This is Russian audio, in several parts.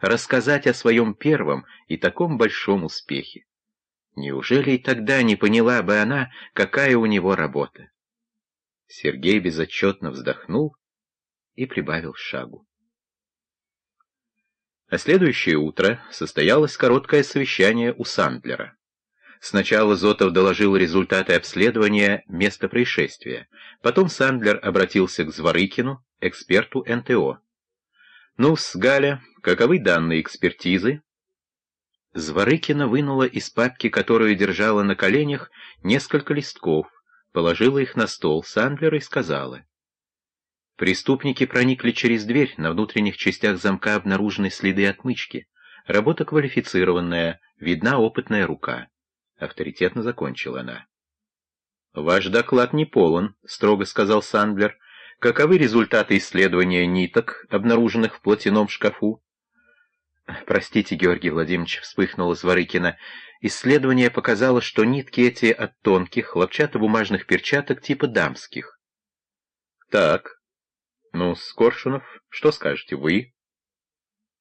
рассказать о своем первом и таком большом успехе. Неужели и тогда не поняла бы она, какая у него работа? Сергей безотчетно вздохнул и прибавил шагу. А следующее утро состоялось короткое совещание у Сандлера. Сначала Зотов доложил результаты обследования места происшествия. Потом Сандлер обратился к Зворыкину, эксперту НТО. «Ну-с, Галя, каковы данные экспертизы?» Зворыкина вынула из папки, которую держала на коленях, несколько листков, положила их на стол Сандлера и сказала. Преступники проникли через дверь, на внутренних частях замка обнаружены следы отмычки. Работа квалифицированная, видна опытная рука. Авторитетно закончила она. «Ваш доклад не полон», — строго сказал Сандлер. «Каковы результаты исследования ниток, обнаруженных в платяном шкафу?» «Простите, Георгий Владимирович», — вспыхнула Зворыкина. «Исследование показало, что нитки эти от тонких, хлопчатобумажных перчаток типа дамских». «Так, «Ну, Скоршунов, что скажете вы?»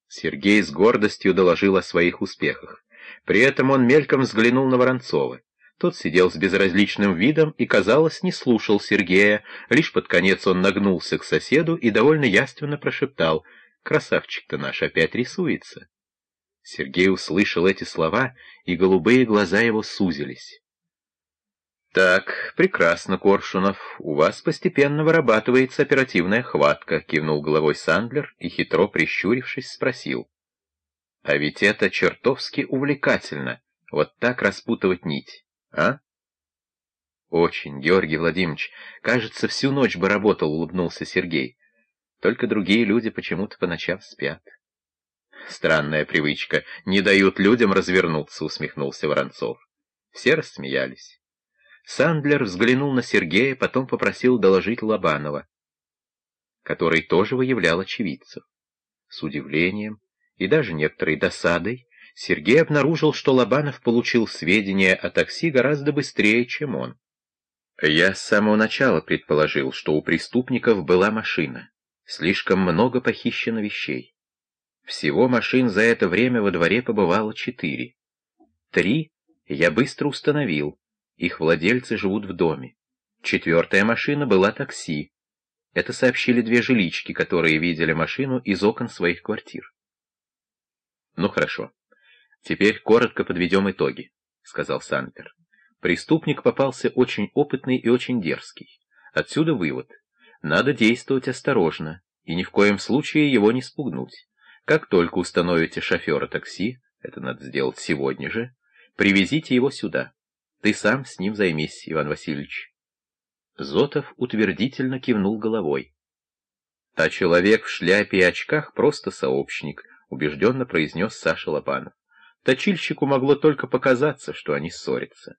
Сергей с гордостью доложил о своих успехах. При этом он мельком взглянул на Воронцова. Тот сидел с безразличным видом и, казалось, не слушал Сергея. Лишь под конец он нагнулся к соседу и довольно яственно прошептал «Красавчик-то наш опять рисуется». Сергей услышал эти слова, и голубые глаза его сузились. «Так, прекрасно, Коршунов. У вас постепенно вырабатывается оперативная хватка», — кивнул головой Сандлер и, хитро прищурившись, спросил. «А ведь это чертовски увлекательно, вот так распутывать нить, а?» «Очень, Георгий Владимирович. Кажется, всю ночь бы работал», — улыбнулся Сергей. «Только другие люди почему-то по ночам спят». «Странная привычка. Не дают людям развернуться», — усмехнулся Воронцов. Все рассмеялись. Сандлер взглянул на Сергея, потом попросил доложить Лобанова, который тоже выявлял очевидцев. С удивлением и даже некоторой досадой Сергей обнаружил, что Лобанов получил сведения о такси гораздо быстрее, чем он. Я с самого начала предположил, что у преступников была машина. Слишком много похищено вещей. Всего машин за это время во дворе побывало четыре. Три я быстро установил, их владельцы живут в доме. Четвертая машина была такси. Это сообщили две жилички, которые видели машину из окон своих квартир. «Ну хорошо. Теперь коротко подведем итоги», — сказал Санпер. «Преступник попался очень опытный и очень дерзкий. Отсюда вывод. Надо действовать осторожно и ни в коем случае его не спугнуть. Как только установите шофера такси, это надо сделать сегодня же, привезите его сюда. Ты сам с ним займись, Иван Васильевич. Зотов утвердительно кивнул головой. А человек в шляпе и очках просто сообщник, убежденно произнес Саша Лопанов. Точильщику могло только показаться, что они ссорятся.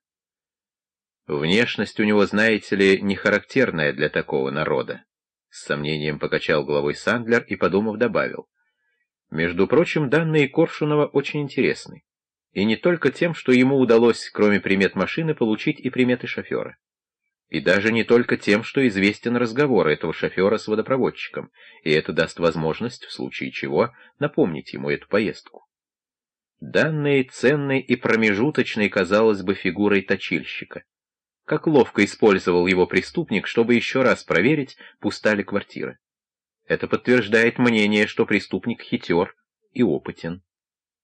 Внешность у него, знаете ли, не характерная для такого народа. С сомнением покачал головой Сандлер и, подумав, добавил. Между прочим, данные Коршунова очень интересны. И не только тем, что ему удалось, кроме примет машины, получить и приметы шофера. И даже не только тем, что известен разговор этого шофера с водопроводчиком, и это даст возможность, в случае чего, напомнить ему эту поездку. Данные ценной и промежуточной, казалось бы, фигурой точильщика. Как ловко использовал его преступник, чтобы еще раз проверить, пуста ли квартира. Это подтверждает мнение, что преступник хитер и опытен.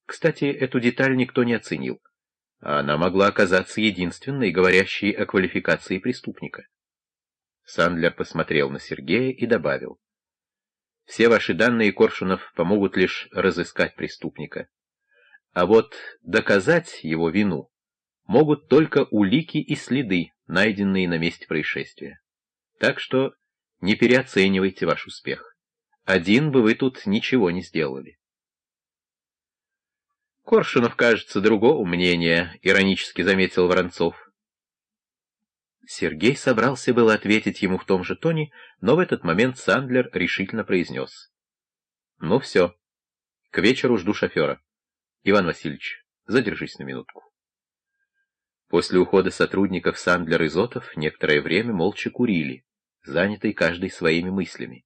Кстати, эту деталь никто не оценил. А она могла оказаться единственной, говорящей о квалификации преступника. Сандлер посмотрел на Сергея и добавил. «Все ваши данные, Коршунов, помогут лишь разыскать преступника. А вот доказать его вину могут только улики и следы, найденные на месте происшествия. Так что не переоценивайте ваш успех. Один бы вы тут ничего не сделали. Коршунов, кажется, другого мнения, — иронически заметил Воронцов. Сергей собрался было ответить ему в том же тоне, но в этот момент Сандлер решительно произнес. — Ну все, к вечеру жду шофера. Иван Васильевич, задержись на минутку. После ухода сотрудников Сандлер и Зотов некоторое время молча курили, занятый каждый своими мыслями.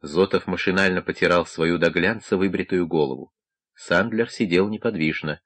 Зотов машинально потирал свою до глянца выбритую голову. Сандлер сидел неподвижно.